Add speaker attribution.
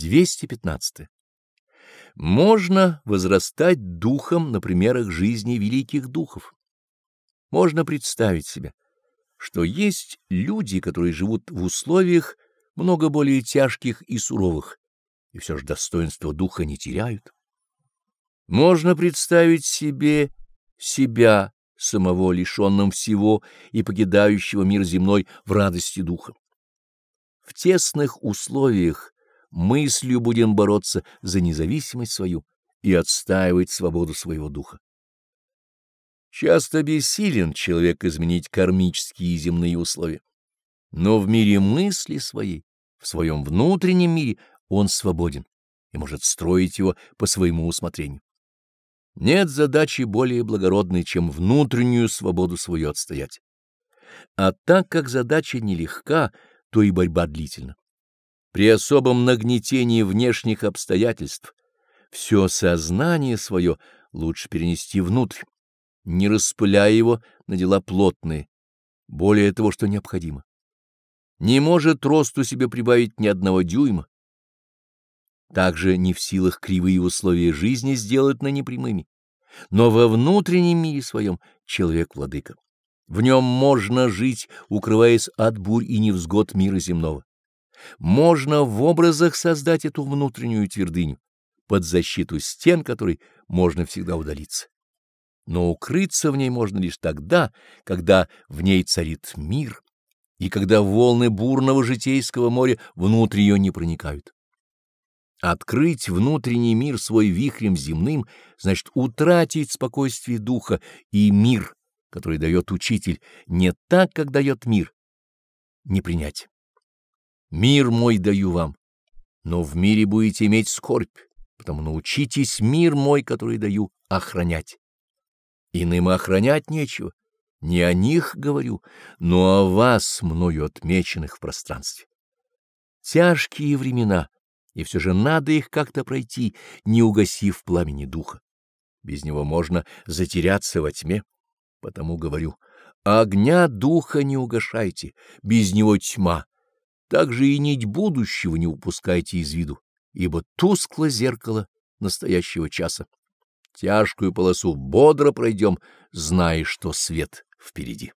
Speaker 1: 215. Можно возрастать духом на примерах жизни великих духов. Можно представить себе, что есть люди, которые живут в условиях много более тяжких и суровых, и все же достоинство духа не теряют. Можно представить себе себя, самого лишенным всего и покидающего мир земной в радости духа. В тесных условиях мыслью будем бороться за независимость свою и отстаивать свободу своего духа. Часто бессилен человек изменить кармические и земные условия, но в мире мысли своей, в своем внутреннем мире он свободен и может строить его по своему усмотрению. Нет задачи более благородной, чем внутреннюю свободу свою отстоять. А так как задача нелегка, то и борьба длительна. При особом нагнетении внешних обстоятельств все сознание свое лучше перенести внутрь, не распыляя его на дела плотные, более того, что необходимо. Не может росту себе прибавить ни одного дюйма. Также не в силах кривые условия жизни сделать на непрямыми. Но во внутреннем мире своем человек владыка. В нем можно жить, укрываясь от бурь и невзгод мира земного. Можно в образах создать эту внутреннюю твердыню, под защиту стен которой можно всегда удалиться. Но укрыться в ней можно лишь тогда, когда в ней царит мир, и когда волны бурного житейского моря внутрь ее не проникают. Открыть внутренний мир свой вихрем земным значит утратить спокойствие духа и мир, который дает учитель, не так, как дает мир, не принять. Мир мой даю вам, но в мире будете иметь скорбь, потому научитесь мир мой, который даю, охранять. Иным охранять нечего, не о них говорю, но о вас, мною отмеченных в пространстве. Тяжкие времена, и все же надо их как-то пройти, не угасив пламени духа. Без него можно затеряться во тьме, потому говорю, огня духа не угашайте, без него тьма также и нить будущего не упускайте из виду, ибо тускло зеркало настоящего часа. Тяжкую полосу бодро пройдем, зная, что свет впереди.